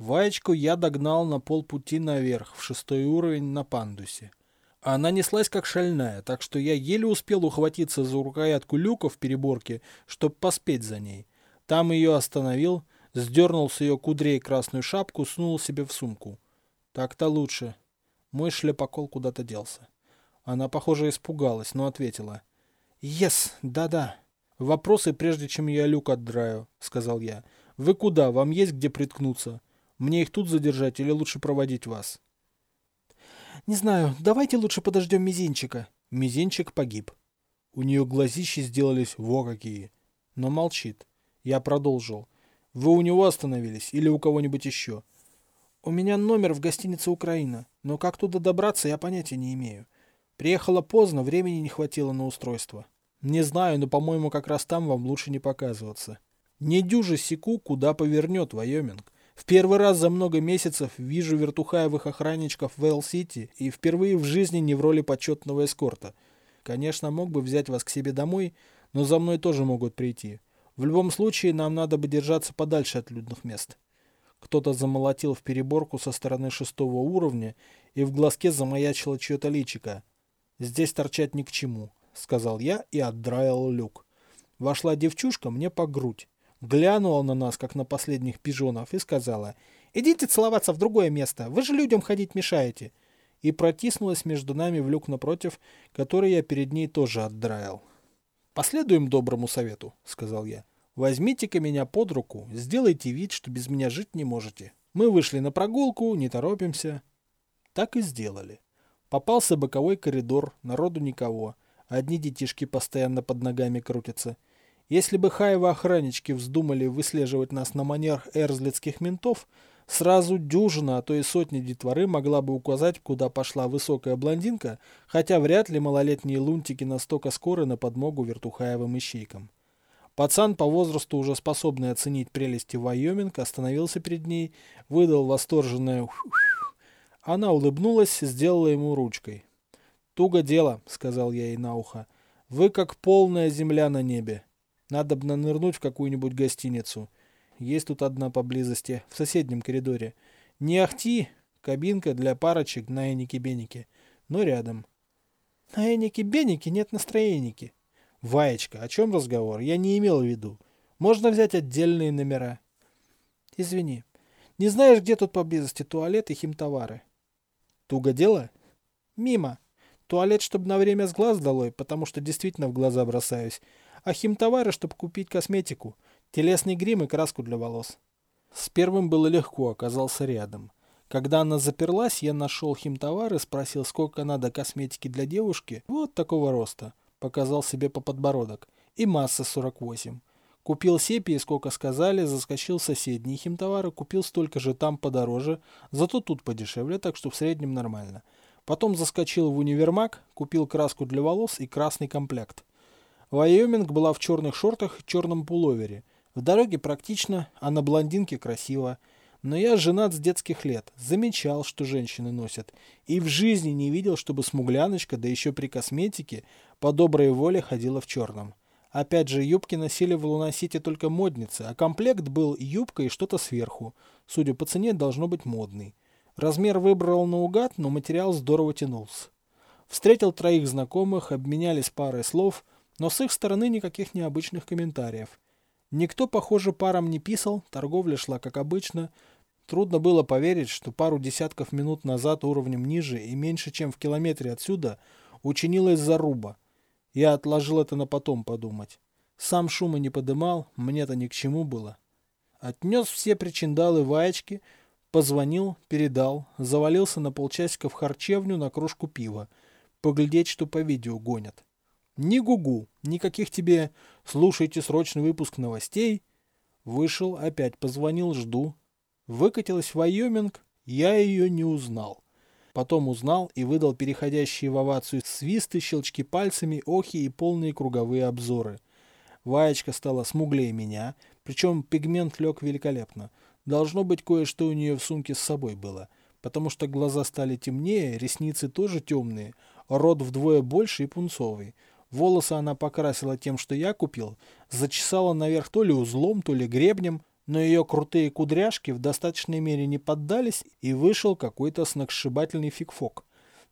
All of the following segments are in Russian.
Ваечку я догнал на полпути наверх, в шестой уровень на пандусе. Она неслась как шальная, так что я еле успел ухватиться за рукоятку люка в переборке, чтобы поспеть за ней. Там ее остановил, сдернул с ее кудрей красную шапку, сунул себе в сумку. Так-то лучше. Мой шляпокол куда-то делся. Она, похоже, испугалась, но ответила. «Ес, да-да». «Вопросы, прежде чем я люк отдраю», — сказал я. «Вы куда? Вам есть где приткнуться? Мне их тут задержать или лучше проводить вас?» Не знаю, давайте лучше подождем мизинчика. Мизинчик погиб. У нее глазищи сделались во какие. Но молчит. Я продолжил. Вы у него остановились или у кого-нибудь еще? У меня номер в гостинице «Украина», но как туда добраться, я понятия не имею. Приехала поздно, времени не хватило на устройство. Не знаю, но, по-моему, как раз там вам лучше не показываться. Не дюже секу, куда повернет Вайоминг. В первый раз за много месяцев вижу вертухаевых охранничков в Эл-Сити и впервые в жизни не в роли почетного эскорта. Конечно, мог бы взять вас к себе домой, но за мной тоже могут прийти. В любом случае, нам надо бы держаться подальше от людных мест. Кто-то замолотил в переборку со стороны шестого уровня, и в глазке замаячило чье-то личико. «Здесь торчать ни к чему», — сказал я и отдраил люк. Вошла девчушка мне по грудь глянула на нас, как на последних пижонов, и сказала, «Идите целоваться в другое место, вы же людям ходить мешаете!» И протиснулась между нами в люк напротив, который я перед ней тоже отдраил. «Последуем доброму совету», — сказал я. «Возьмите-ка меня под руку, сделайте вид, что без меня жить не можете. Мы вышли на прогулку, не торопимся». Так и сделали. Попался боковой коридор, народу никого. Одни детишки постоянно под ногами крутятся — если бы Хаева-охраннички вздумали выслеживать нас на манер эрзлицких ментов, сразу дюжина, а то и сотни детворы могла бы указать, куда пошла высокая блондинка, хотя вряд ли малолетние лунтики настолько скоры на подмогу вертухаевым ищейкам. Пацан, по возрасту уже способный оценить прелести Вайоминг, остановился перед ней, выдал восторженное Она улыбнулась, сделала ему ручкой. «Туго дело», — сказал я ей на ухо. «Вы как полная земля на небе. Надо бы нанырнуть в какую-нибудь гостиницу. Есть тут одна поблизости, в соседнем коридоре. Не ахти, кабинка для парочек на Энике-Бенике, но рядом. На Энике-Бенике нет настроеники. Ваечка, о чем разговор? Я не имел в виду. Можно взять отдельные номера. Извини. Не знаешь, где тут поблизости туалет и химтовары? Туго дело? Мимо. Туалет, чтобы на время с глаз долой, потому что действительно в глаза бросаюсь а химтовары, чтобы купить косметику, телесный грим и краску для волос. С первым было легко, оказался рядом. Когда она заперлась, я нашел химтовар и спросил, сколько надо косметики для девушки, вот такого роста, показал себе по подбородок, и масса 48. Купил сепии, сколько сказали, заскочил в соседние химтовары, купил столько же там подороже, зато тут подешевле, так что в среднем нормально. Потом заскочил в универмаг, купил краску для волос и красный комплект. Вайоминг была в черных шортах и черном пуловере. В дороге практично, а на блондинке красиво. Но я женат с детских лет, замечал, что женщины носят, и в жизни не видел, чтобы смугляночка, да еще при косметике, по доброй воле ходила в черном. Опять же, юбки носили в Лунасите только модницы, а комплект был юбка и что-то сверху. Судя по цене, должно быть модный. Размер выбрал наугад, но материал здорово тянулся. Встретил троих знакомых, обменялись парой слов – но с их стороны никаких необычных комментариев. Никто, похоже, паром не писал, торговля шла как обычно. Трудно было поверить, что пару десятков минут назад уровнем ниже и меньше, чем в километре отсюда, учинилась заруба. Я отложил это на потом подумать. Сам шума не подымал, мне-то ни к чему было. Отнес все причиндалы ваечки, позвонил, передал, завалился на полчасика в харчевню на кружку пива. Поглядеть, что по видео гонят. Ни гугу, никаких тебе «слушайте срочный выпуск новостей». Вышел, опять позвонил, жду. Выкатилась в Вайоминг, я ее не узнал. Потом узнал и выдал переходящие в овацию свисты, щелчки пальцами, охи и полные круговые обзоры. Ваечка стала смуглее меня, причем пигмент лег великолепно. Должно быть, кое-что у нее в сумке с собой было, потому что глаза стали темнее, ресницы тоже темные, рот вдвое больше и пунцовый. Волосы она покрасила тем, что я купил, зачесала наверх то ли узлом, то ли гребнем, но ее крутые кудряшки в достаточной мере не поддались, и вышел какой-то сногсшибательный фигфок.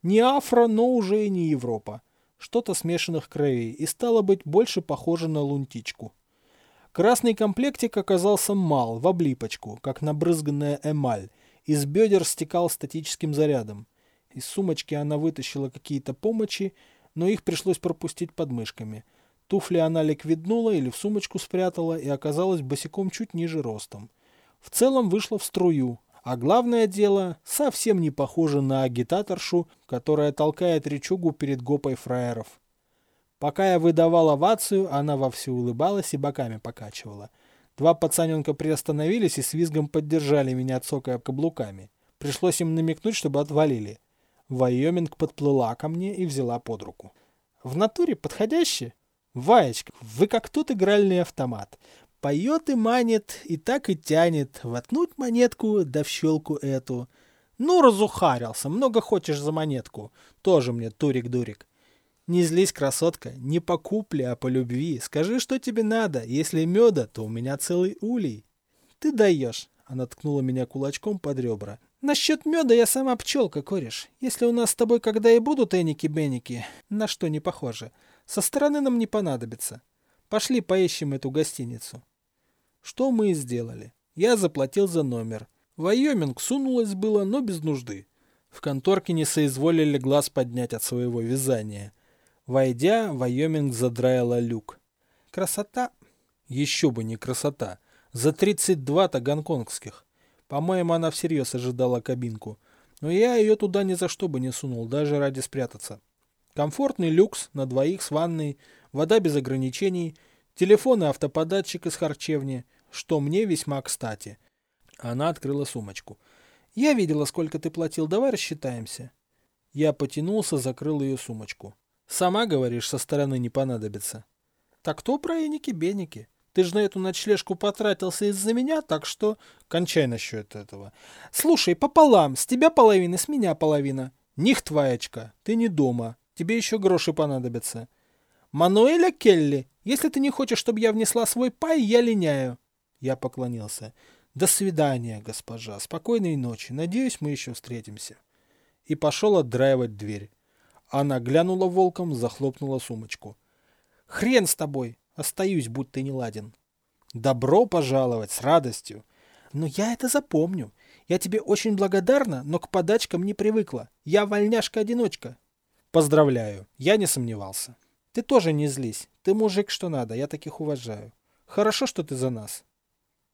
Не афро, но уже и не Европа. Что-то смешанных кровей, и стало быть больше похоже на лунтичку. Красный комплектик оказался мал, в облипочку, как набрызганная эмаль. Из бедер стекал статическим зарядом. Из сумочки она вытащила какие-то помощи, но их пришлось пропустить под мышками. Туфли она ликвиднула или в сумочку спрятала и оказалась босиком чуть ниже ростом. В целом вышла в струю, а главное дело, совсем не похоже на агитаторшу, которая толкает речугу перед гопой фраеров. Пока я выдавал овацию, она вовсю улыбалась и боками покачивала. Два пацаненка приостановились и с визгом поддержали меня, цокая каблуками. Пришлось им намекнуть, чтобы отвалили. Вайоминг подплыла ко мне и взяла под руку. В натуре подходящий? Ваечка, вы как тот игральный автомат. Поет и манит, и так и тянет. Воткнуть монетку, да в щелку эту. Ну, разухарился, много хочешь за монетку. Тоже мне турик-дурик. Не злись, красотка, не по купле, а по любви. Скажи, что тебе надо. Если меда, то у меня целый улей. Ты даешь. Она ткнула меня кулачком под ребра. Насчет меда я сама пчелка, кореш. Если у нас с тобой когда и будут эники-беники, на что не похоже, со стороны нам не понадобится. Пошли поищем эту гостиницу. Что мы и сделали. Я заплатил за номер. Вайоминг сунулась было, но без нужды. В конторке не соизволили глаз поднять от своего вязания. Войдя, Вайоминг задраила люк. Красота? Еще бы не красота. За 32-то гонконгских. По-моему, она всерьез ожидала кабинку. Но я ее туда ни за что бы не сунул, даже ради спрятаться. Комфортный люкс на двоих с ванной, вода без ограничений, телефон и автоподатчик из харчевни, что мне весьма кстати. Она открыла сумочку. «Я видела, сколько ты платил, давай рассчитаемся». Я потянулся, закрыл ее сумочку. Сама говоришь, со стороны не понадобится. Так кто про эники-беники? Ты же на эту ночлежку потратился из-за меня, так что... Кончай насчет этого. Слушай, пополам, с тебя половина, с меня половина. Них твоячка, ты не дома, тебе еще гроши понадобятся. Мануэля Келли, если ты не хочешь, чтобы я внесла свой пай, я линяю. Я поклонился. До свидания, госпожа, спокойной ночи, надеюсь, мы еще встретимся. И пошел отдраивать дверь. Она глянула волком, захлопнула сумочку. «Хрен с тобой! Остаюсь, будь ты не ладен». «Добро пожаловать, с радостью!» «Но я это запомню. Я тебе очень благодарна, но к подачкам не привыкла. Я вольняшка-одиночка». «Поздравляю, я не сомневался». «Ты тоже не злись. Ты мужик, что надо, я таких уважаю. Хорошо, что ты за нас».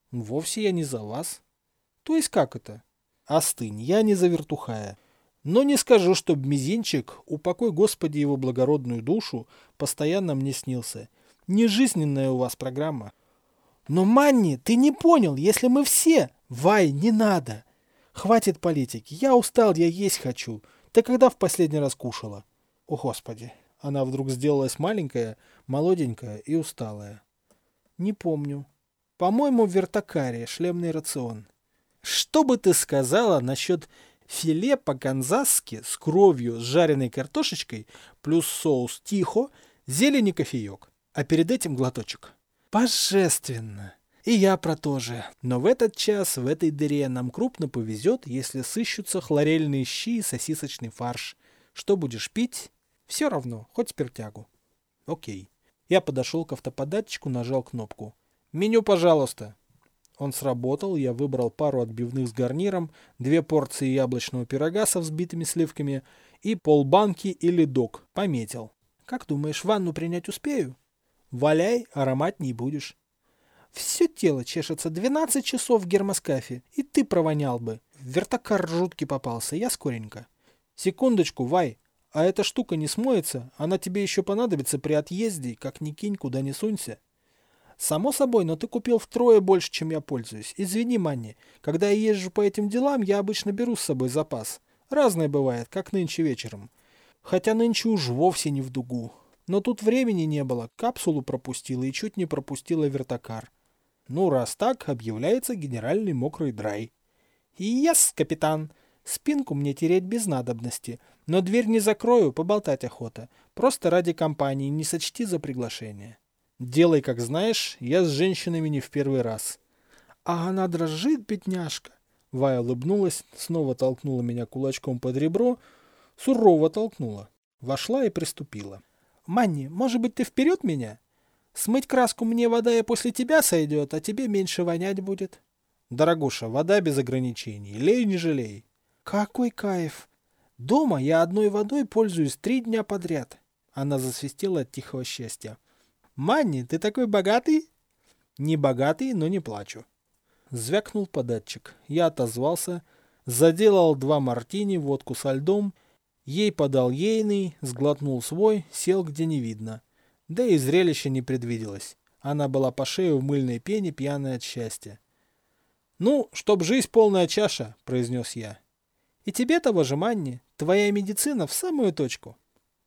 «Вовсе я не за вас». «То есть как это?» «Остынь, я не за вертухая. Но не скажу, чтоб мизинчик, упокой Господи его благородную душу, постоянно мне снился. Не жизненная у вас программа. Но, Манни, ты не понял, если мы все... Вай, не надо. Хватит политики. Я устал, я есть хочу. Ты когда в последний раз кушала? О, Господи. Она вдруг сделалась маленькая, молоденькая и усталая. Не помню. По-моему, в вертакаре, шлемный рацион. Что бы ты сказала насчет Филе по-канзасски с кровью, с жареной картошечкой, плюс соус тихо, зелень и кофеек. А перед этим глоточек. Божественно! И я про то же. Но в этот час, в этой дыре нам крупно повезет, если сыщутся хлорельные щи и сосисочный фарш. Что будешь пить? Все равно, хоть спиртягу. Окей. Я подошел к автоподатчику, нажал кнопку. «Меню, пожалуйста». Он сработал, я выбрал пару отбивных с гарниром, две порции яблочного пирога со взбитыми сливками и полбанки или док. Пометил. Как думаешь, ванну принять успею? Валяй, аромат не будешь. Все тело чешется 12 часов в гермоскафе, и ты провонял бы. Вертокар жуткий попался, я скоренько. Секундочку, Вай, а эта штука не смоется, она тебе еще понадобится при отъезде, как ни кинь, куда не сунься. Само собой, но ты купил втрое больше, чем я пользуюсь. Извини, Манни, когда я езжу по этим делам, я обычно беру с собой запас. Разное бывает, как нынче вечером. Хотя нынче уж вовсе не в дугу. Но тут времени не было, капсулу пропустила и чуть не пропустила вертокар. Ну, раз так, объявляется генеральный мокрый драй. Яс, капитан. Спинку мне тереть без надобности. Но дверь не закрою, поболтать охота. Просто ради компании, не сочти за приглашение. Делай, как знаешь, я с женщинами не в первый раз. А она дрожит, бедняжка. Вая улыбнулась, снова толкнула меня кулачком под ребро, сурово толкнула. Вошла и приступила. «Манни, может быть, ты вперед меня? Смыть краску мне вода и после тебя сойдет, а тебе меньше вонять будет». «Дорогуша, вода без ограничений. Лей, не жалей». «Какой кайф! Дома я одной водой пользуюсь три дня подряд». Она засвистела от тихого счастья. «Манни, ты такой богатый?» «Не богатый, но не плачу». Звякнул податчик. Я отозвался, заделал два мартини, водку со льдом, ей подал ейный, сглотнул свой, сел где не видно. Да и зрелище не предвиделось. Она была по шею в мыльной пене, пьяная от счастья. «Ну, чтоб жизнь полная чаша», — произнес я. «И тебе того же, Манни, твоя медицина в самую точку».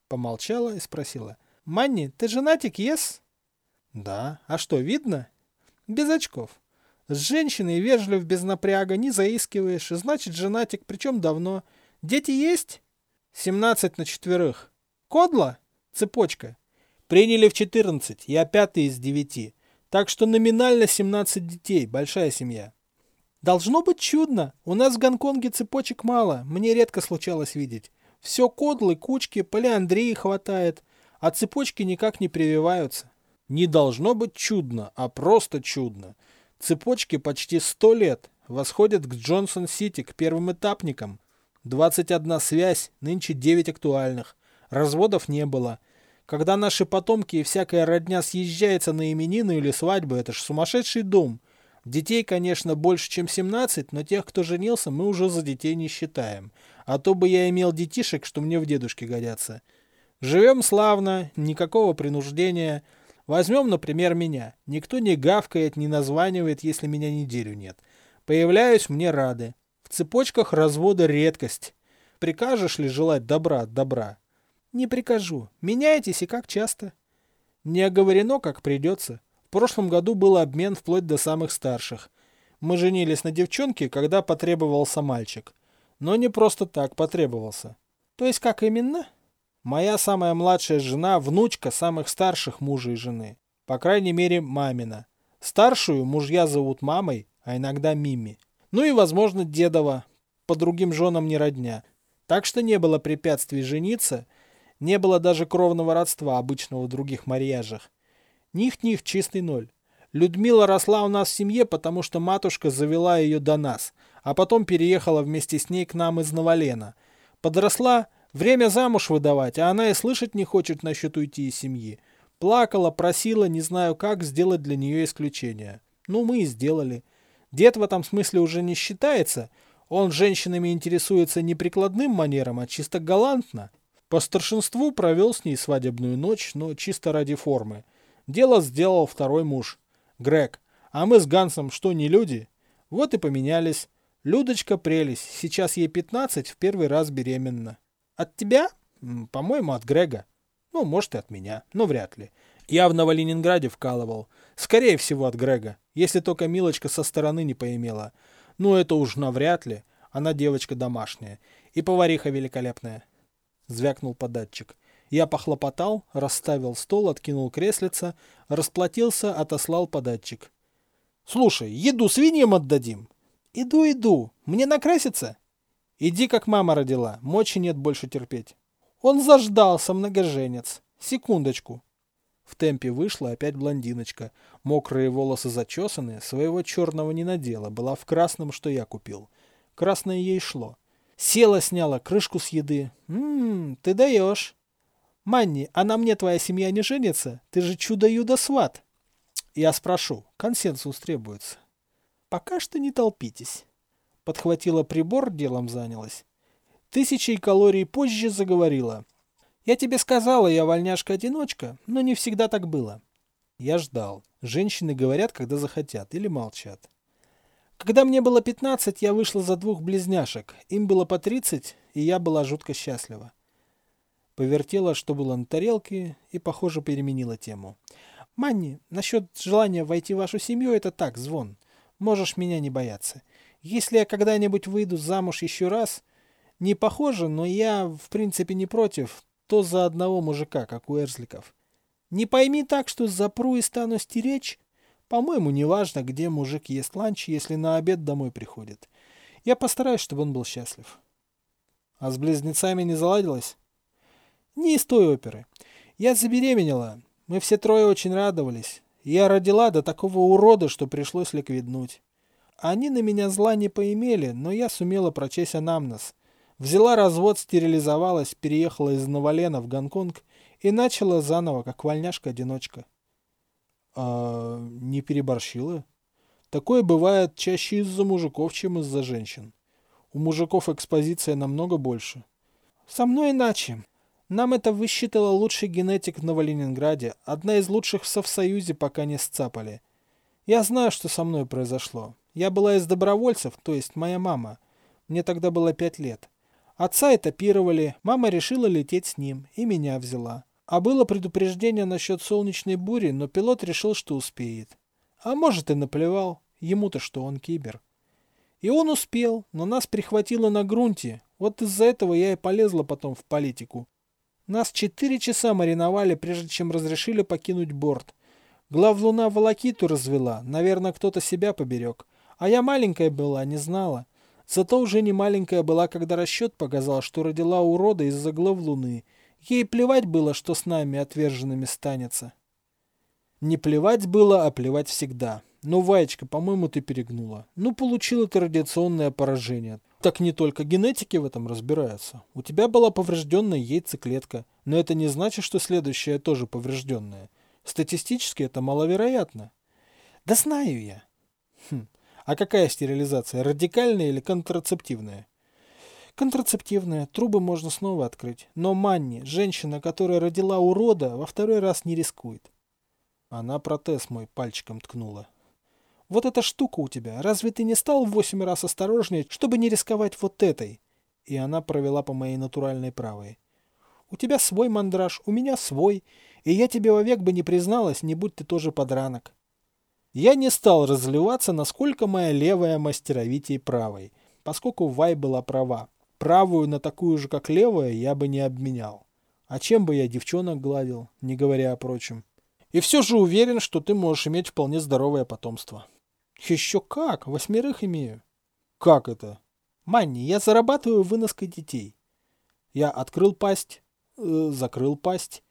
Помолчала и спросила. «Манни, ты женатик, ес?» «Да. А что, видно?» «Без очков. С женщиной вежлив без напряга, не заискиваешь, значит женатик, причем давно. Дети есть? Семнадцать на четверых. Кодла? Цепочка. Приняли в четырнадцать, я пятый из девяти. Так что номинально семнадцать детей, большая семья. Должно быть чудно. У нас в Гонконге цепочек мало, мне редко случалось видеть. Все кодлы, кучки, полиандрии хватает, а цепочки никак не прививаются. Не должно быть чудно, а просто чудно. Цепочки почти сто лет восходят к Джонсон-Сити, к первым этапникам. 21 связь, нынче 9 актуальных. Разводов не было. Когда наши потомки и всякая родня съезжается на именины или свадьбы, это ж сумасшедший дом. Детей, конечно, больше, чем 17, но тех, кто женился, мы уже за детей не считаем. А то бы я имел детишек, что мне в дедушке годятся. Живем славно, никакого принуждения – Возьмем, например, меня. Никто не гавкает, не названивает, если меня неделю нет. Появляюсь, мне рады. В цепочках развода редкость. Прикажешь ли желать добра от добра? Не прикажу. Меняйтесь и как часто? Не оговорено, как придется. В прошлом году был обмен вплоть до самых старших. Мы женились на девчонке, когда потребовался мальчик. Но не просто так потребовался. То есть как именно? Моя самая младшая жена – внучка самых старших мужа и жены. По крайней мере, мамина. Старшую мужья зовут мамой, а иногда Мими. Ну и, возможно, дедова. По другим женам не родня. Так что не было препятствий жениться, не было даже кровного родства обычного в других марьяжах. Них-них, чистый ноль. Людмила росла у нас в семье, потому что матушка завела ее до нас, а потом переехала вместе с ней к нам из Новолена. Подросла Время замуж выдавать, а она и слышать не хочет насчет уйти из семьи. Плакала, просила, не знаю как, сделать для нее исключение. Ну, мы и сделали. Дед в этом смысле уже не считается. Он женщинами интересуется не прикладным манером, а чисто галантно. По старшинству провел с ней свадебную ночь, но чисто ради формы. Дело сделал второй муж. Грег. А мы с Гансом что, не люди? Вот и поменялись. Людочка прелесть. Сейчас ей 15, в первый раз беременна. От тебя? По-моему, от Грега. Ну, может, и от меня, но вряд ли. Я в Новоленинграде вкалывал. Скорее всего, от Грега. Если только Милочка со стороны не поимела. Ну, это уж навряд ли. Она девочка домашняя. И повариха великолепная. Звякнул податчик. Я похлопотал, расставил стол, откинул креслица, расплатился, отослал податчик. «Слушай, еду свиньям отдадим?» «Иду, иду. Мне накраситься?» Иди, как мама родила, мочи нет больше терпеть. Он заждался, многоженец. Секундочку. В темпе вышла опять блондиночка. Мокрые волосы зачесаны, своего черного не надела, была в красном, что я купил. Красное ей шло. Села, сняла крышку с еды. Ммм, ты даешь. Манни, а на мне твоя семья не женится? Ты же чудо-юдо-сват. Я спрошу, консенсус требуется. Пока что не толпитесь подхватила прибор, делом занялась. Тысячей калорий позже заговорила. «Я тебе сказала, я вольняшка-одиночка, но не всегда так было». Я ждал. Женщины говорят, когда захотят, или молчат. Когда мне было 15, я вышла за двух близняшек. Им было по 30, и я была жутко счастлива. Повертела, что было на тарелке, и, похоже, переменила тему. «Манни, насчет желания войти в вашу семью, это так, звон. Можешь меня не бояться. Если я когда-нибудь выйду замуж еще раз, не похоже, но я, в принципе, не против, то за одного мужика, как у Эрзликов. Не пойми так, что запру и стану стеречь. По-моему, неважно, где мужик ест ланч, если на обед домой приходит. Я постараюсь, чтобы он был счастлив. А с близнецами не заладилось? Не из той оперы. Я забеременела. Мы все трое очень радовались. Я родила до такого урода, что пришлось ликвиднуть. Они на меня зла не поимели, но я сумела прочесть анамнез. Взяла развод, стерилизовалась, переехала из Новолена в Гонконг и начала заново, как вольняшка-одиночка. А не переборщила? Такое бывает чаще из-за мужиков, чем из-за женщин. У мужиков экспозиция намного больше. Со мной иначе. Нам это высчитала лучший генетик в Новоленинграде, одна из лучших в Совсоюзе, пока не сцапали. Я знаю, что со мной произошло. Я была из добровольцев, то есть моя мама. Мне тогда было пять лет. Отца этапировали, мама решила лететь с ним, и меня взяла. А было предупреждение насчет солнечной бури, но пилот решил, что успеет. А может и наплевал, ему-то что, он кибер. И он успел, но нас прихватило на грунте, вот из-за этого я и полезла потом в политику. Нас четыре часа мариновали, прежде чем разрешили покинуть борт. Главлуна волокиту развела, наверное, кто-то себя поберег. А я маленькая была, не знала. Зато уже не маленькая была, когда расчет показал, что родила урода из-за главлуны. Ей плевать было, что с нами отверженными станется. Не плевать было, а плевать всегда. Ну, Ваечка, по-моему, ты перегнула. Ну, получила ты радиационное поражение. Так не только генетики в этом разбираются. У тебя была поврежденная яйцеклетка, но это не значит, что следующая тоже поврежденная. Статистически это маловероятно. Да знаю я. Хм. А какая стерилизация, радикальная или контрацептивная? Контрацептивная, трубы можно снова открыть. Но Манни, женщина, которая родила урода, во второй раз не рискует. Она протез мой пальчиком ткнула. Вот эта штука у тебя, разве ты не стал в восемь раз осторожнее, чтобы не рисковать вот этой? И она провела по моей натуральной правой. У тебя свой мандраж, у меня свой, и я тебе вовек бы не призналась, не будь ты тоже подранок. Я не стал разливаться, насколько моя левая мастеровитей правой, поскольку Вай была права. Правую на такую же, как левая, я бы не обменял. А чем бы я девчонок гладил, не говоря о прочем. И все же уверен, что ты можешь иметь вполне здоровое потомство. Еще как, восьмерых имею. Как это? Манни, я зарабатываю выноской детей. Я открыл пасть, э, закрыл пасть.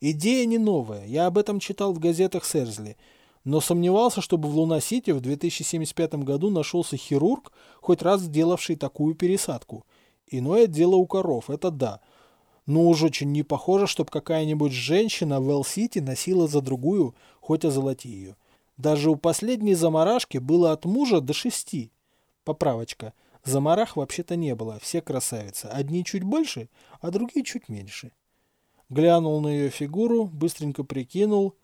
Идея не новая, я об этом читал в газетах Серзли, но сомневался, чтобы в Луна-Сити в 2075 году нашелся хирург, хоть раз сделавший такую пересадку. Иное дело у коров, это да. Но уж очень не похоже, чтобы какая-нибудь женщина в Эл-Сити носила за другую, хоть озолоти ее. Даже у последней заморашки было от мужа до шести. Поправочка. Замарах вообще-то не было, все красавицы. Одни чуть больше, а другие чуть меньше. Глянул на ее фигуру, быстренько прикинул.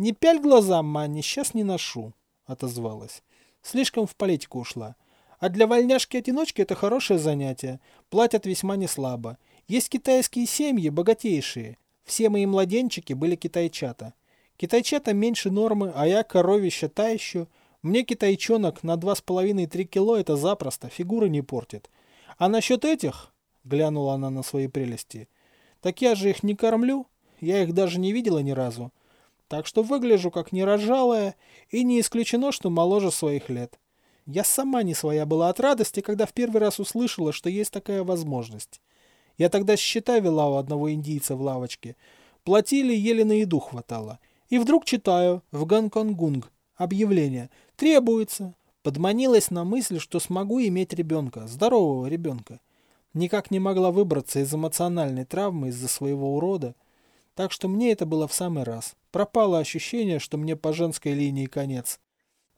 «Не пяль глазам, Манни, сейчас не ношу», — отозвалась. Слишком в политику ушла. А для вольняшки-одиночки это хорошее занятие. Платят весьма неслабо. Есть китайские семьи, богатейшие. Все мои младенчики были китайчата. Китайчата меньше нормы, а я коровище та еще. Мне китайчонок на 2,5-3 кило это запросто, фигуры не портит. А насчет этих, глянула она на свои прелести, так я же их не кормлю, я их даже не видела ни разу. Так что выгляжу как нерожалая, и не исключено, что моложе своих лет. Я сама не своя была от радости, когда в первый раз услышала, что есть такая возможность. Я тогда счета вела у одного индийца в лавочке. Платили, еле на еду хватало. И вдруг читаю в Гонконгунг объявление «Требуется». Подманилась на мысль, что смогу иметь ребенка, здорового ребенка. Никак не могла выбраться из эмоциональной травмы из-за своего урода. Так что мне это было в самый раз. Пропало ощущение, что мне по женской линии конец.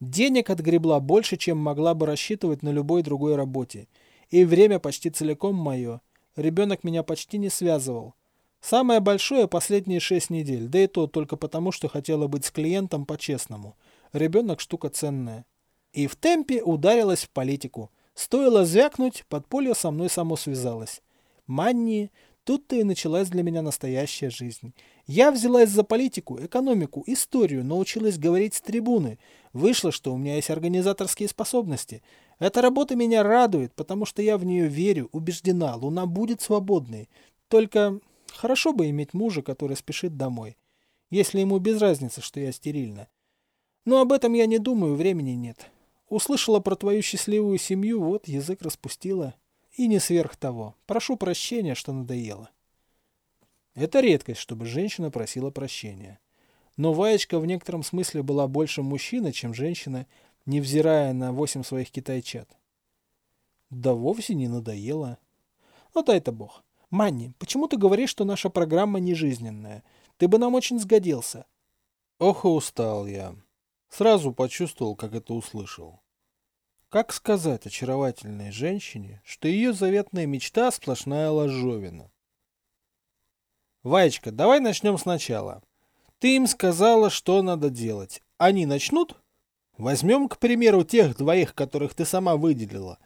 Денег отгребла больше, чем могла бы рассчитывать на любой другой работе. И время почти целиком мое. Ребенок меня почти не связывал. Самое большое последние шесть недель, да и то только потому, что хотела быть с клиентом по-честному. Ребенок штука ценная. И в темпе ударилась в политику. Стоило звякнуть, подполье со мной само связалось. Манни, тут-то и началась для меня настоящая жизнь. Я взялась за политику, экономику, историю, научилась говорить с трибуны. Вышло, что у меня есть организаторские способности. Эта работа меня радует, потому что я в нее верю, убеждена, Луна будет свободной. Только Хорошо бы иметь мужа, который спешит домой, если ему без разницы, что я стерильна. Но об этом я не думаю, времени нет. Услышала про твою счастливую семью, вот язык распустила. И не сверх того. Прошу прощения, что надоело. Это редкость, чтобы женщина просила прощения. Но Ваечка в некотором смысле была больше мужчина, чем женщина, невзирая на восемь своих китайчат. Да вовсе не надоело. Ну дай-то бог. Манни, почему ты говоришь, что наша программа не жизненная? Ты бы нам очень сгодился. Ох устал я. Сразу почувствовал, как это услышал. Как сказать очаровательной женщине, что ее заветная мечта сплошная ложовина? Ваечка, давай начнем сначала. Ты им сказала, что надо делать. Они начнут? Возьмем, к примеру, тех двоих, которых ты сама выделила.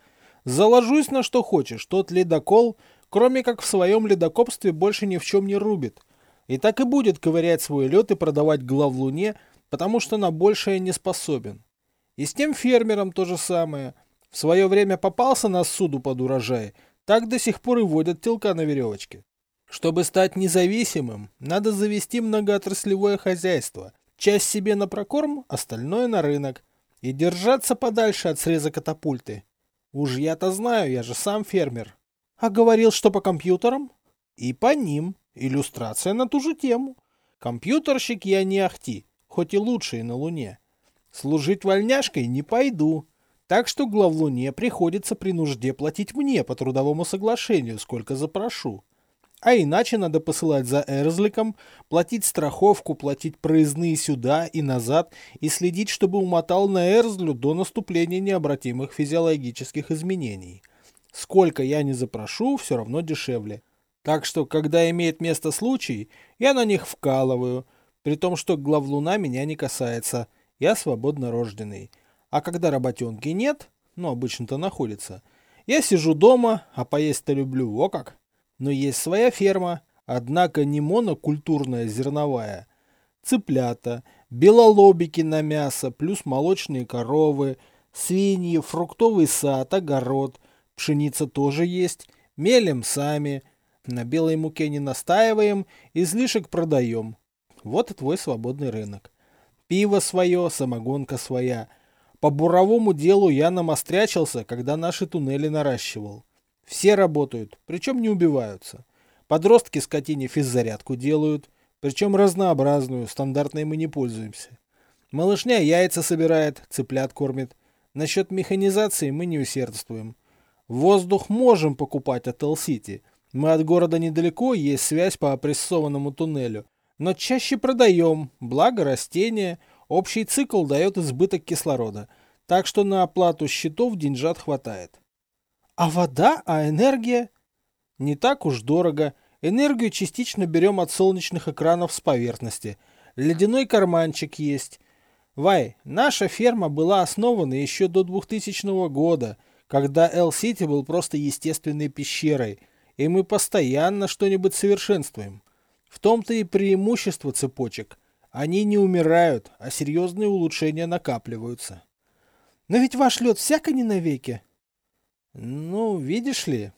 Заложусь на что хочешь. Тот ледокол, кроме как в своем ледокопстве, больше ни в чем не рубит. И так и будет ковырять свой лед и продавать глав Луне, потому что на большее не способен. И с тем фермером то же самое. В свое время попался на суду под урожай, так до сих пор и водят телка на веревочке. Чтобы стать независимым, надо завести многоотраслевое хозяйство. Часть себе на прокорм, остальное на рынок. И держаться подальше от среза катапульты. Уж я-то знаю, я же сам фермер. А говорил, что по компьютерам? И по ним. Иллюстрация на ту же тему. Компьютерщик я не ахти, хоть и лучший на Луне. Служить вольняшкой не пойду. Так что главлуне приходится при нужде платить мне по трудовому соглашению, сколько запрошу. А иначе надо посылать за Эрзликом, платить страховку, платить проездные сюда и назад и следить, чтобы умотал на Эрзлю до наступления необратимых физиологических изменений. Сколько я не запрошу, все равно дешевле. Так что, когда имеет место случай, я на них вкалываю, при том, что главлуна меня не касается – я свободно рожденный. А когда работенки нет, ну, обычно-то находится, я сижу дома, а поесть-то люблю, о как. Но есть своя ферма, однако не монокультурная зерновая. Цыплята, белолобики на мясо, плюс молочные коровы, свиньи, фруктовый сад, огород, пшеница тоже есть, мелем сами, на белой муке не настаиваем, излишек продаем. Вот и твой свободный рынок. Пиво свое, самогонка своя. По буровому делу я намострячился, когда наши туннели наращивал. Все работают, причем не убиваются. Подростки скотине физзарядку делают, причем разнообразную, стандартной мы не пользуемся. Малышня яйца собирает, цыплят кормит. Насчет механизации мы не усердствуем. Воздух можем покупать от Эл-Сити. Мы от города недалеко, есть связь по опрессованному туннелю но чаще продаем, благо растения, общий цикл дает избыток кислорода, так что на оплату счетов деньжат хватает. А вода, а энергия? Не так уж дорого. Энергию частично берем от солнечных экранов с поверхности. Ледяной карманчик есть. Вай, наша ферма была основана еще до 2000 года, когда Эл-Сити был просто естественной пещерой, и мы постоянно что-нибудь совершенствуем. В том-то и преимущество цепочек. Они не умирают, а серьезные улучшения накапливаются. Но ведь ваш лед всяко не навеки. Ну, видишь ли,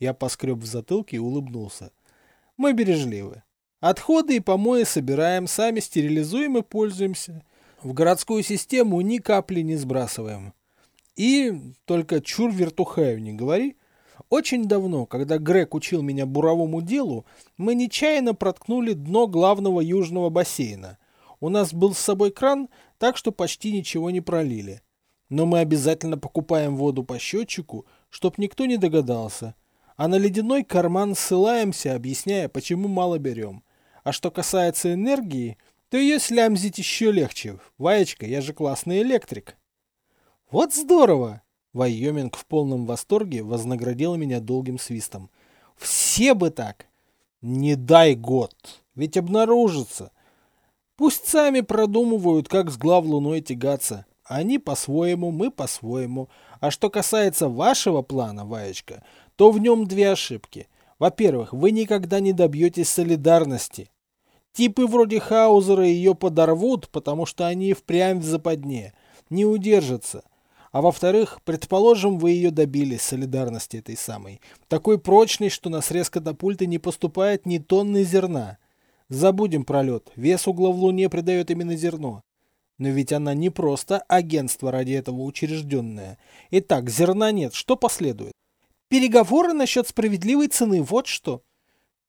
я поскреб в затылке и улыбнулся. Мы бережливы. Отходы и помои собираем, сами стерилизуем и пользуемся. В городскую систему ни капли не сбрасываем. И только чур вертухаю не говори, очень давно, когда Грег учил меня буровому делу, мы нечаянно проткнули дно главного южного бассейна. У нас был с собой кран, так что почти ничего не пролили. Но мы обязательно покупаем воду по счетчику, чтоб никто не догадался. А на ледяной карман ссылаемся, объясняя, почему мало берем. А что касается энергии, то ее слямзить еще легче. Ваечка, я же классный электрик. Вот здорово! Вайоминг в полном восторге вознаградил меня долгим свистом. Все бы так! Не дай год! Ведь обнаружится! Пусть сами продумывают, как с глав луной тягаться. Они по-своему, мы по-своему. А что касается вашего плана, Ваечка, то в нем две ошибки. Во-первых, вы никогда не добьетесь солидарности. Типы вроде Хаузера ее подорвут, потому что они впрямь в западне. Не удержатся. А во-вторых, предположим, вы ее добились, солидарности этой самой. Такой прочной, что на срез катапульты не поступает ни тонны зерна. Забудем про лед. Вес угла в Луне придает именно зерно. Но ведь она не просто агентство ради этого учрежденное. Итак, зерна нет, что последует? Переговоры насчет справедливой цены, вот что.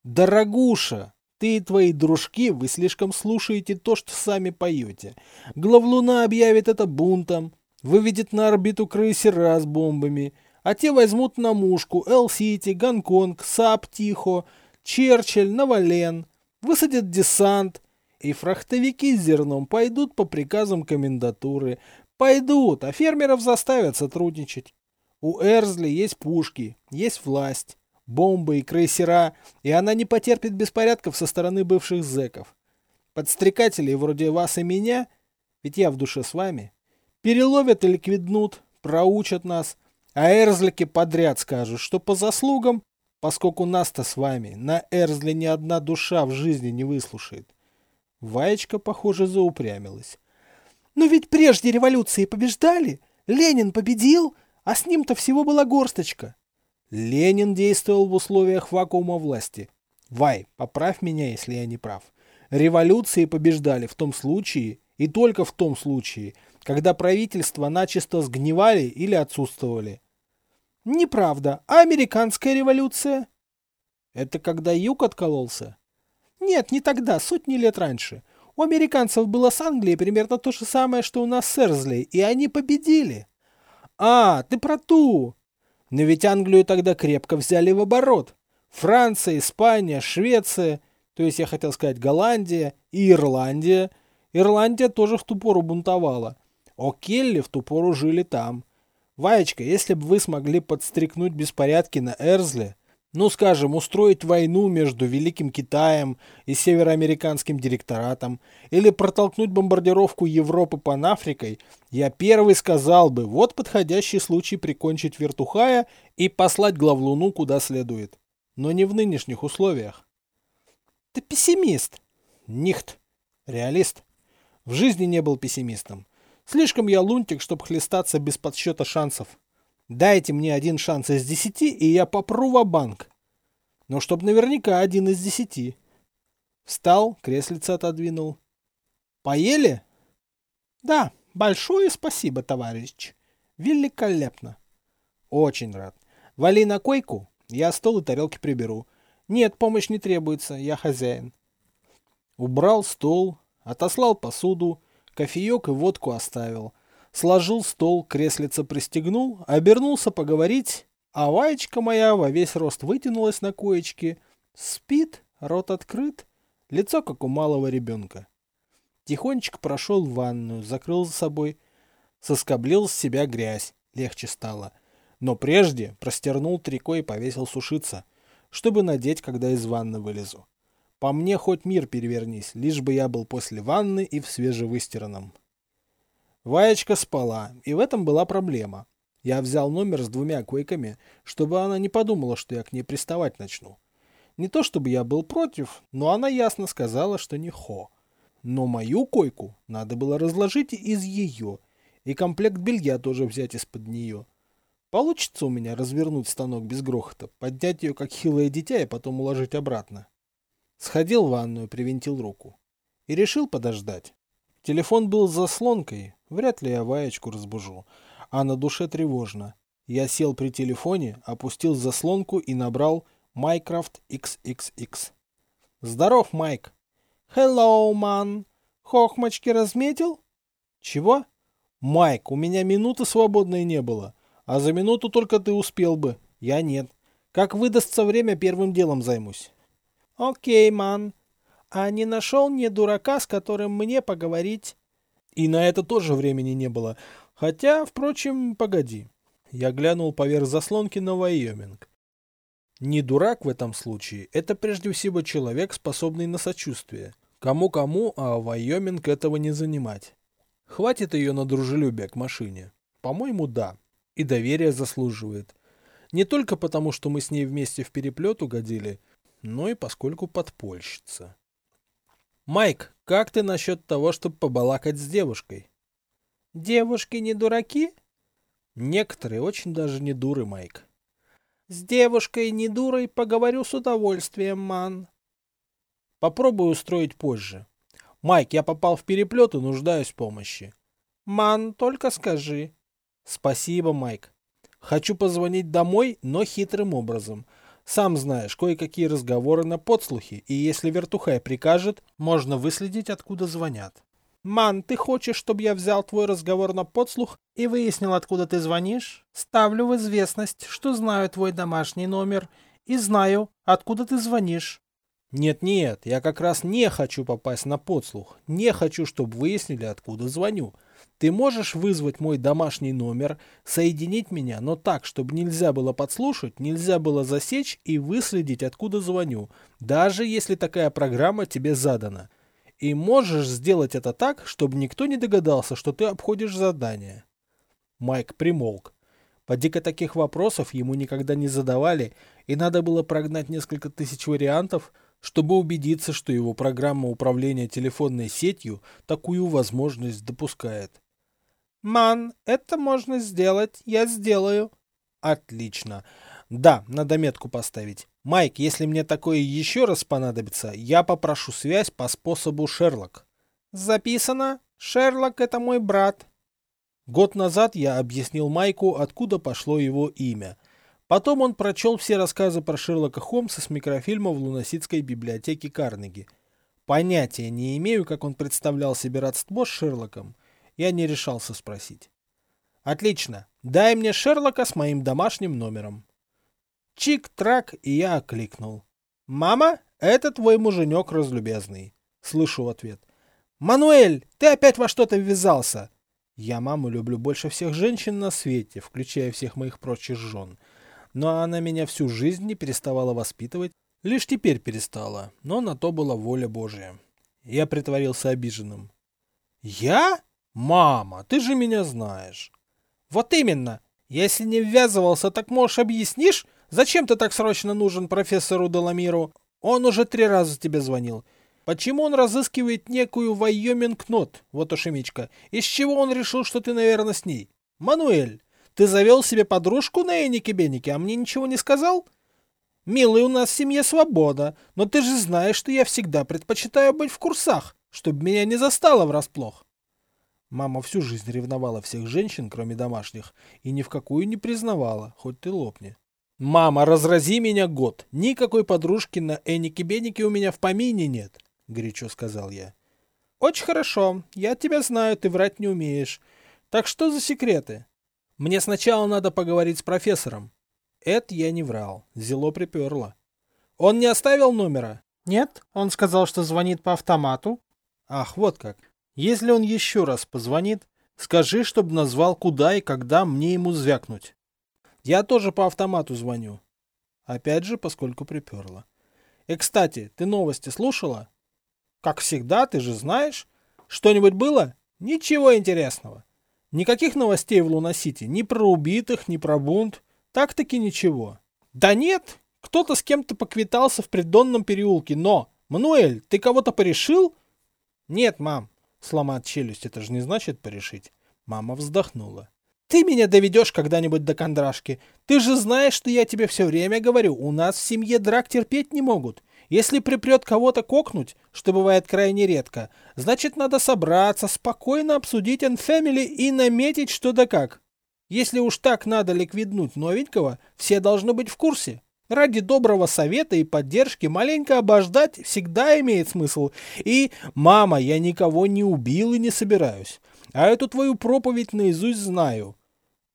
Дорогуша, ты и твои дружки, вы слишком слушаете то, что сами поете. Главлуна объявит это бунтом, выведет на орбиту крейсера с бомбами, а те возьмут на мушку Эл-Сити, Гонконг, Сап-Тихо, Черчилль, Навален, высадят десант, и фрахтовики с зерном пойдут по приказам комендатуры. Пойдут, а фермеров заставят сотрудничать. У Эрзли есть пушки, есть власть, бомбы и крейсера, и она не потерпит беспорядков со стороны бывших зэков. Подстрекателей вроде вас и меня, ведь я в душе с вами, переловят и ликвиднут, проучат нас, а Эрзлики подряд скажут, что по заслугам, поскольку нас-то с вами на Эрзле ни одна душа в жизни не выслушает. Ваечка, похоже, заупрямилась. «Но ведь прежде революции побеждали. Ленин победил, а с ним-то всего была горсточка». Ленин действовал в условиях вакуума власти. Вай, поправь меня, если я не прав. Революции побеждали в том случае, и только в том случае, когда правительства начисто сгнивали или отсутствовали. Неправда. А американская революция? Это когда юг откололся? Нет, не тогда, сотни лет раньше. У американцев было с Англией примерно то же самое, что у нас с Эрзли, и они победили. А, ты про ту. Но ведь Англию тогда крепко взяли в оборот. Франция, Испания, Швеция, то есть я хотел сказать Голландия и Ирландия. Ирландия тоже в ту пору бунтовала. О Келли в ту пору жили там. Ваечка, если бы вы смогли подстрекнуть беспорядки на Эрзле, ну, скажем, устроить войну между Великим Китаем и Североамериканским директоратом, или протолкнуть бомбардировку Европы Панафрикой, я первый сказал бы, вот подходящий случай прикончить вертухая и послать главлуну куда следует. Но не в нынешних условиях. Ты пессимист. Нихт. Реалист. В жизни не был пессимистом. Слишком я лунтик, чтобы хлестаться без подсчета шансов. Дайте мне один шанс из десяти, и я попру в банк Но чтоб наверняка один из десяти. Встал, креслице отодвинул. Поели? Да, большое спасибо, товарищ. Великолепно. Очень рад. Вали на койку, я стол и тарелки приберу. Нет, помощь не требуется, я хозяин. Убрал стол, отослал посуду, кофеек и водку оставил — сложил стол, креслица пристегнул, обернулся поговорить, а Ваечка моя во весь рост вытянулась на коечке, спит, рот открыт, лицо как у малого ребенка. Тихонечко прошел в ванную, закрыл за собой, соскоблил с себя грязь, легче стало. Но прежде простернул трико и повесил сушиться, чтобы надеть, когда из ванны вылезу. По мне хоть мир перевернись, лишь бы я был после ванны и в свежевыстиранном. Ваечка спала, и в этом была проблема. Я взял номер с двумя койками, чтобы она не подумала, что я к ней приставать начну. Не то чтобы я был против, но она ясно сказала, что не хо. Но мою койку надо было разложить из ее, и комплект белья тоже взять из-под нее. Получится у меня развернуть станок без грохота, поднять ее как хилое дитя и потом уложить обратно. Сходил в ванную, привинтил руку. И решил подождать. Телефон был с заслонкой, Вряд ли я Ваечку разбужу. А на душе тревожно. Я сел при телефоне, опустил заслонку и набрал Minecraft XXX. Здоров, Майк. Hello, man. Хохмочки разметил? Чего? Майк, у меня минуты свободной не было. А за минуту только ты успел бы. Я нет. Как выдастся время, первым делом займусь. Окей, ман. А не нашел мне дурака, с которым мне поговорить? И на это тоже времени не было. Хотя, впрочем, погоди. Я глянул поверх заслонки на Вайоминг. Не дурак в этом случае, это прежде всего человек, способный на сочувствие. Кому-кому, а Вайоминг этого не занимать. Хватит ее на дружелюбие к машине? По-моему, да. И доверие заслуживает. Не только потому, что мы с ней вместе в переплет угодили, но и поскольку подпольщица. Майк, как ты насчет того, чтобы побалакать с девушкой? Девушки не дураки? Некоторые очень даже не дуры, Майк. С девушкой не дурой поговорю с удовольствием, ман. Попробую устроить позже. Майк, я попал в переплет и нуждаюсь в помощи. Ман, только скажи. Спасибо, Майк. Хочу позвонить домой, но хитрым образом. Сам знаешь, кое-какие разговоры на подслухе, и если вертухай прикажет, можно выследить, откуда звонят. Ман, ты хочешь, чтобы я взял твой разговор на подслух и выяснил, откуда ты звонишь? Ставлю в известность, что знаю твой домашний номер и знаю, откуда ты звонишь. Нет-нет, я как раз не хочу попасть на подслух. Не хочу, чтобы выяснили, откуда звоню. Ты можешь вызвать мой домашний номер, соединить меня, но так, чтобы нельзя было подслушать, нельзя было засечь и выследить, откуда звоню, даже если такая программа тебе задана. И можешь сделать это так, чтобы никто не догадался, что ты обходишь задание. Майк примолк. Поди-ка таких вопросов ему никогда не задавали, и надо было прогнать несколько тысяч вариантов, чтобы убедиться, что его программа управления телефонной сетью такую возможность допускает. «Ман, это можно сделать, я сделаю». «Отлично. Да, надо метку поставить. Майк, если мне такое еще раз понадобится, я попрошу связь по способу Шерлок. Записано. Шерлок — это мой брат. Год назад я объяснил Майку, откуда пошло его имя. Потом он прочел все рассказы про Шерлока Холмса с микрофильма в Лунасидской библиотеке Карнеги. Понятия не имею, как он представлял себе родство с Шерлоком. Я не решался спросить. Отлично. Дай мне Шерлока с моим домашним номером. Чик-трак, и я окликнул. «Мама, это твой муженек разлюбезный». Слышу в ответ. «Мануэль, ты опять во что-то ввязался!» Я маму люблю больше всех женщин на свете, включая всех моих прочих жен. Но она меня всю жизнь не переставала воспитывать, лишь теперь перестала, но на то была воля Божия. Я притворился обиженным. «Я? Мама, ты же меня знаешь!» «Вот именно! Если не ввязывался, так можешь объяснишь, Зачем ты так срочно нужен профессору Деламиру? Он уже три раза тебе звонил. Почему он разыскивает некую Вайоминг-Нот, вот ушемичка? Из чего он решил, что ты, наверное, с ней? Мануэль, ты завел себе подружку на Энике-Бенике, а мне ничего не сказал? Милый, у нас в семье свобода, но ты же знаешь, что я всегда предпочитаю быть в курсах, чтобы меня не застало врасплох. Мама всю жизнь ревновала всех женщин, кроме домашних, и ни в какую не признавала, хоть ты лопни. «Мама, разрази меня год! Никакой подружки на Энике-Бенике у меня в помине нет!» — горячо сказал я. «Очень хорошо. Я тебя знаю, ты врать не умеешь. Так что за секреты?» «Мне сначала надо поговорить с профессором». Это я не врал. Зело приперло. «Он не оставил номера?» «Нет, он сказал, что звонит по автомату». «Ах, вот как. Если он еще раз позвонит, скажи, чтобы назвал, куда и когда мне ему звякнуть». Я тоже по автомату звоню. Опять же, поскольку приперло. И, э, кстати, ты новости слушала? Как всегда, ты же знаешь. Что-нибудь было? Ничего интересного. Никаких новостей в Луна-Сити. Ни про убитых, ни про бунт. Так-таки ничего. Да нет, кто-то с кем-то поквитался в придонном переулке, но... Мануэль, ты кого-то порешил? Нет, мам. Сломать челюсть, это же не значит порешить. Мама вздохнула. Ты меня доведешь когда-нибудь до кондрашки. Ты же знаешь, что я тебе все время говорю. У нас в семье драк терпеть не могут. Если припрет кого-то кокнуть, что бывает крайне редко, значит надо собраться, спокойно обсудить Энфэмили и наметить что да как. Если уж так надо ликвиднуть новенького, все должны быть в курсе. Ради доброго совета и поддержки маленько обождать всегда имеет смысл. И, мама, я никого не убил и не собираюсь. А эту твою проповедь наизусть знаю.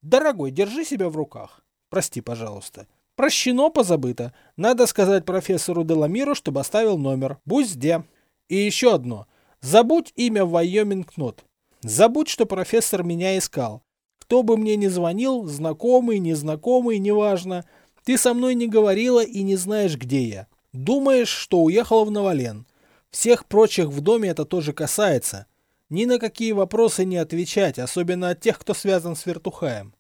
Дорогой, держи себя в руках. Прости, пожалуйста. Прощено, позабыто. Надо сказать профессору Деламиру, чтобы оставил номер. Будь где. И еще одно. Забудь имя Вайоминг Нот. Забудь, что профессор меня искал. Кто бы мне ни звонил, знакомый, незнакомый, неважно. Ты со мной не говорила и не знаешь, где я. Думаешь, что уехала в Новолен. Всех прочих в доме это тоже касается. Ни на какие вопросы не отвечать, особенно от тех, кто связан с вертухаем.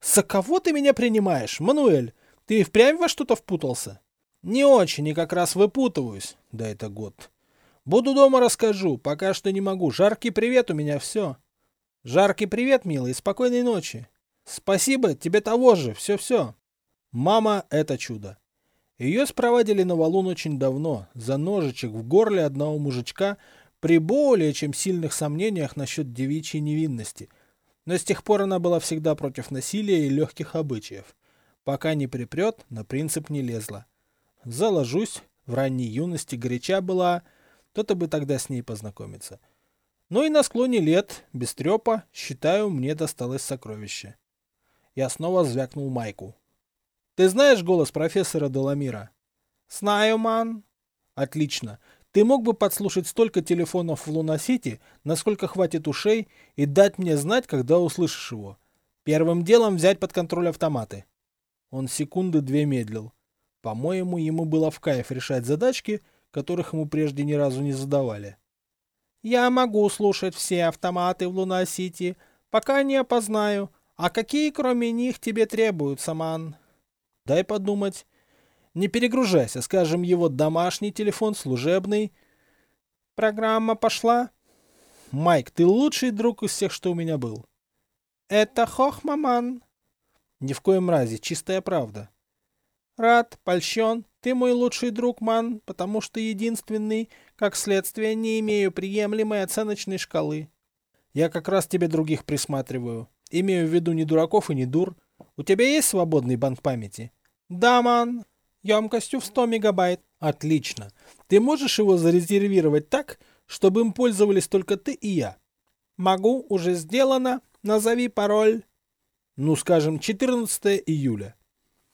«За кого ты меня принимаешь, Мануэль? Ты впрямь во что-то впутался?» «Не очень, и как раз выпутываюсь. Да это год. Буду дома расскажу, пока что не могу. Жаркий привет у меня все». «Жаркий привет, милый, спокойной ночи». «Спасибо, тебе того же, все-все». Мама — это чудо. Ее спровадили на валун очень давно, за ножичек в горле одного мужичка, при более чем сильных сомнениях насчет девичьей невинности. Но с тех пор она была всегда против насилия и легких обычаев. Пока не припрет, на принцип не лезла. Заложусь, в ранней юности горяча была, кто-то бы тогда с ней познакомиться. Но и на склоне лет, без трепа, считаю, мне досталось сокровище. Я снова звякнул майку. «Ты знаешь голос профессора Деламира?» «Знаю, ман». «Отлично. Ты мог бы подслушать столько телефонов в Луна-Сити, насколько хватит ушей, и дать мне знать, когда услышишь его. Первым делом взять под контроль автоматы». Он секунды две медлил. По-моему, ему было в кайф решать задачки, которых ему прежде ни разу не задавали. «Я могу слушать все автоматы в Луна-Сити, пока не опознаю, а какие кроме них тебе требуются, ман?» «Дай подумать. Не перегружайся, скажем, его домашний телефон, служебный». «Программа пошла?» «Майк, ты лучший друг из всех, что у меня был». «Это Хохмаман», ни в коем разе, чистая правда. Рад, польщен, ты мой лучший друг, ман, потому что единственный, как следствие, не имею приемлемой оценочной шкалы. Я как раз тебе других присматриваю. Имею в виду не дураков и не дур. У тебя есть свободный банк памяти? Да, ман. Емкостью в 100 мегабайт. Отлично. Ты можешь его зарезервировать так, чтобы им пользовались только ты и я? Могу, уже сделано. Назови пароль ну, скажем, 14 июля.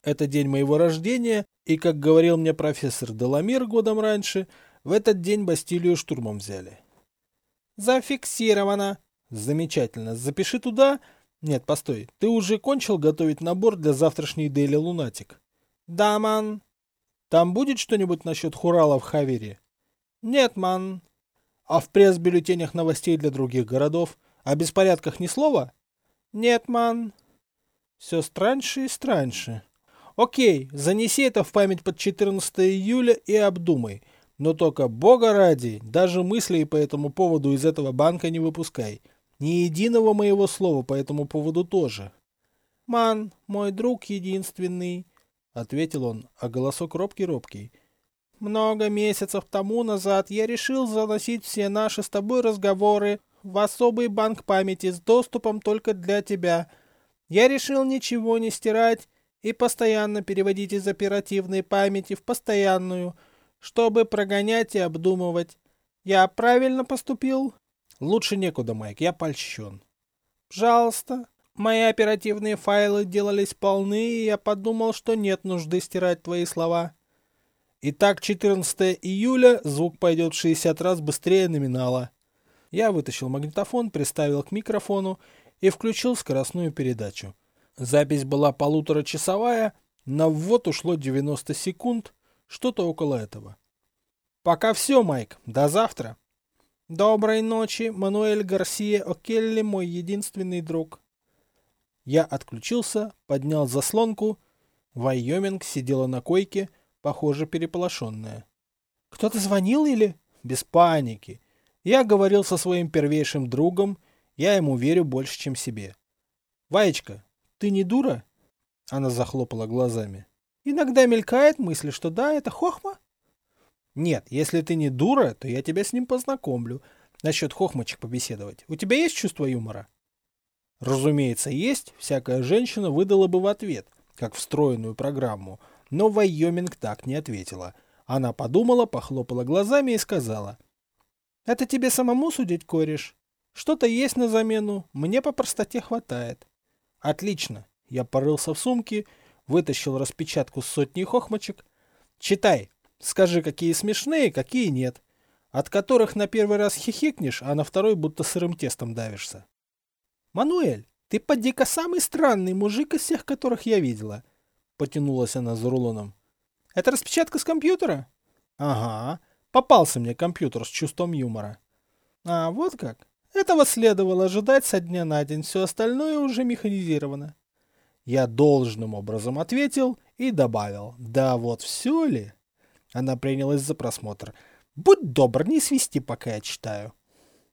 Это день моего рождения, и, как говорил мне профессор Деламир годом раньше, в этот день Бастилию штурмом взяли. Зафиксировано. Замечательно. Запиши туда... Нет, постой. Ты уже кончил готовить набор для завтрашней Дейли Лунатик? Да, ман. Там будет что-нибудь насчет Хурала в Хавере? Нет, ман. А в пресс-бюллетенях новостей для других городов? О беспорядках ни слова? Нет, ман. Все страньше и страньше. Окей, занеси это в память под 14 июля и обдумай. Но только, бога ради, даже мыслей по этому поводу из этого банка не выпускай. Ни единого моего слова по этому поводу тоже. «Ман, мой друг единственный», — ответил он, а голосок робкий-робкий. «Много месяцев тому назад я решил заносить все наши с тобой разговоры в особый банк памяти с доступом только для тебя, я решил ничего не стирать и постоянно переводить из оперативной памяти в постоянную, чтобы прогонять и обдумывать. Я правильно поступил? Лучше некуда, Майк, я польщен. Пожалуйста. Мои оперативные файлы делались полны, и я подумал, что нет нужды стирать твои слова. Итак, 14 июля, звук пойдет в 60 раз быстрее номинала. Я вытащил магнитофон, приставил к микрофону и включил скоростную передачу. Запись была полуторачасовая, на ввод ушло 90 секунд, что-то около этого. Пока все, Майк, до завтра. Доброй ночи, Мануэль Гарсия О'Келли, мой единственный друг. Я отключился, поднял заслонку. Вайоминг сидела на койке, похоже, переполошенная. «Кто-то звонил или?» «Без паники. Я говорил со своим первейшим другом я ему верю больше, чем себе. Ваечка, ты не дура? Она захлопала глазами. Иногда мелькает мысль, что да, это хохма. Нет, если ты не дура, то я тебя с ним познакомлю. Насчет хохмочек побеседовать. У тебя есть чувство юмора? Разумеется, есть. Всякая женщина выдала бы в ответ, как встроенную программу. Но Вайоминг так не ответила. Она подумала, похлопала глазами и сказала. «Это тебе самому судить, кореш? Что-то есть на замену, мне по простоте хватает. Отлично. Я порылся в сумке, вытащил распечатку с сотней хохмочек. Читай. Скажи, какие смешные, какие нет. От которых на первый раз хихикнешь, а на второй будто сырым тестом давишься. Мануэль, ты поди-ка самый странный мужик из всех, которых я видела. Потянулась она за рулоном. Это распечатка с компьютера? Ага. Попался мне компьютер с чувством юмора. А, вот как? Этого следовало ожидать со дня на день, все остальное уже механизировано. Я должным образом ответил и добавил, да вот все ли? Она принялась за просмотр. Будь добр, не свисти, пока я читаю.